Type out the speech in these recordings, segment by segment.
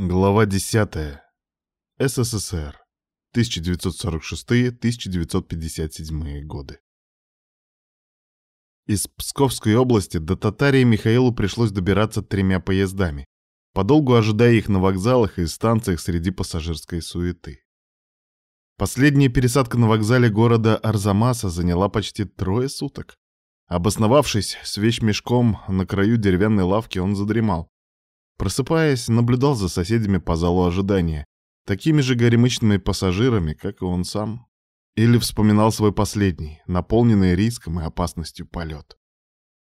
Глава 10. СССР. 1946-1957 годы. Из Псковской области до Татарии Михаилу пришлось добираться тремя поездами, подолгу ожидая их на вокзалах и станциях среди пассажирской суеты. Последняя пересадка на вокзале города Арзамаса заняла почти трое суток. Обосновавшись с вещмешком на краю деревянной лавки, он задремал. Просыпаясь, наблюдал за соседями по залу ожидания, такими же горемычными пассажирами, как и он сам. Или вспоминал свой последний, наполненный риском и опасностью полет.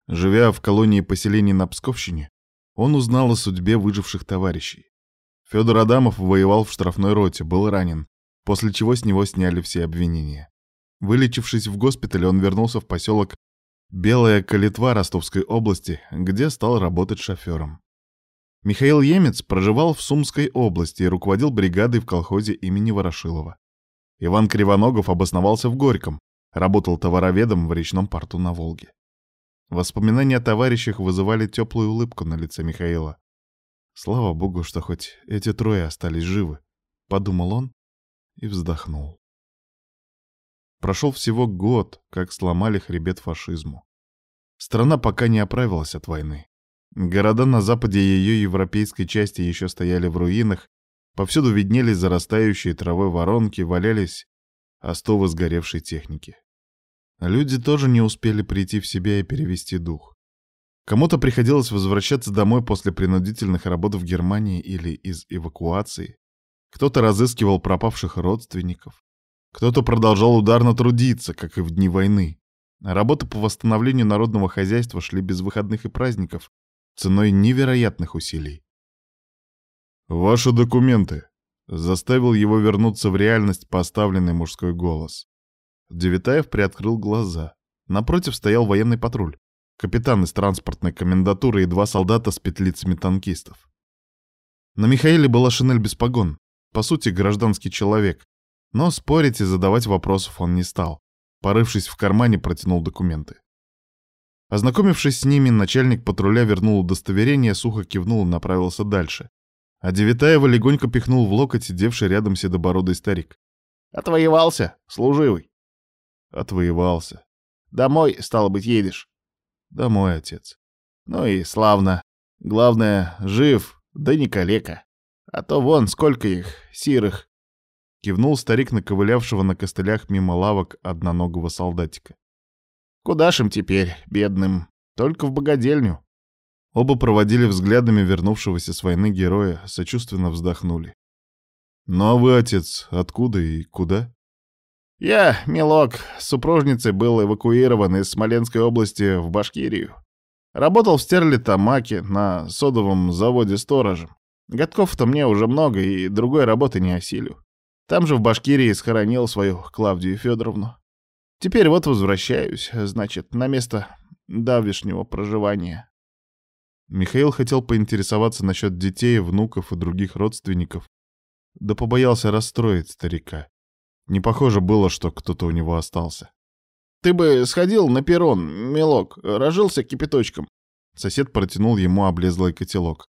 Живя в колонии поселений на Псковщине, он узнал о судьбе выживших товарищей. Федор Адамов воевал в штрафной роте, был ранен, после чего с него сняли все обвинения. Вылечившись в госпитале, он вернулся в поселок Белая Калитва Ростовской области, где стал работать шофером. Михаил Емец проживал в Сумской области и руководил бригадой в колхозе имени Ворошилова. Иван Кривоногов обосновался в Горьком, работал товароведом в речном порту на Волге. Воспоминания о товарищах вызывали теплую улыбку на лице Михаила. Слава богу, что хоть эти трое остались живы, подумал он и вздохнул. Прошел всего год, как сломали хребет фашизму. Страна пока не оправилась от войны. Города на западе ее европейской части еще стояли в руинах, повсюду виднелись зарастающие травой воронки, валялись остовы сгоревшей техники. Люди тоже не успели прийти в себя и перевести дух. Кому-то приходилось возвращаться домой после принудительных работ в Германии или из эвакуации. Кто-то разыскивал пропавших родственников. Кто-то продолжал ударно трудиться, как и в дни войны. Работы по восстановлению народного хозяйства шли без выходных и праздников, ценой невероятных усилий. «Ваши документы!» — заставил его вернуться в реальность поставленный мужской голос. Девитаев приоткрыл глаза. Напротив стоял военный патруль, капитан из транспортной комендатуры и два солдата с петлицами танкистов. На Михаиле была шинель без погон, по сути, гражданский человек, но спорить и задавать вопросов он не стал. Порывшись в кармане, протянул документы. Ознакомившись с ними, начальник патруля вернул удостоверение, сухо кивнул и направился дальше. А Девятаева легонько пихнул в локоть сидевший рядом седобородый старик. «Отвоевался, служивый». «Отвоевался». «Домой, стало быть, едешь?» «Домой, отец». «Ну и славно. Главное, жив, да не калека. А то вон сколько их, сирых». Кивнул старик на ковылявшего на костылях мимо лавок одноногого солдатика. Куда ж им теперь, бедным? Только в богадельню. Оба проводили взглядами вернувшегося с войны героя, сочувственно вздохнули. «Ну а вы, отец, откуда и куда?» «Я, милок, с супружницей был эвакуирован из Смоленской области в Башкирию. Работал в Стерлитамаке на содовом заводе сторожем. Годков-то мне уже много, и другой работы не осилю. Там же в Башкирии схоронил свою Клавдию Федоровну. Теперь вот возвращаюсь, значит, на место давешнего проживания. Михаил хотел поинтересоваться насчет детей, внуков и других родственников, да побоялся расстроить старика. Не похоже было, что кто-то у него остался. «Ты бы сходил на перрон, милок, рожился кипяточком». Сосед протянул ему облезлый котелок.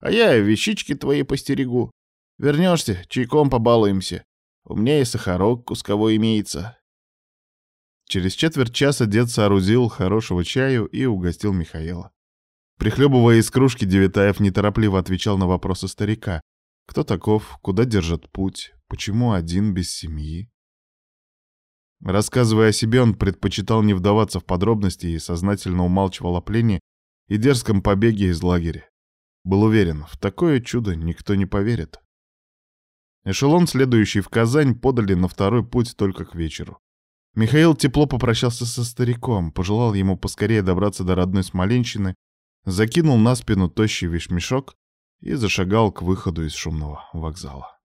«А я вещички твои постерегу. Вернешься, чайком побалуемся. У меня и сахарок кусковой имеется. Через четверть часа дед соорудил хорошего чаю и угостил Михаила. Прихлебывая из кружки, Девятаев неторопливо отвечал на вопросы старика. Кто таков, куда держит путь, почему один без семьи? Рассказывая о себе, он предпочитал не вдаваться в подробности и сознательно умалчивал о плене и дерзком побеге из лагеря. Был уверен, в такое чудо никто не поверит. Эшелон, следующий в Казань, подали на второй путь только к вечеру. Михаил тепло попрощался со стариком, пожелал ему поскорее добраться до родной Смоленщины, закинул на спину тощий вещмешок и зашагал к выходу из шумного вокзала.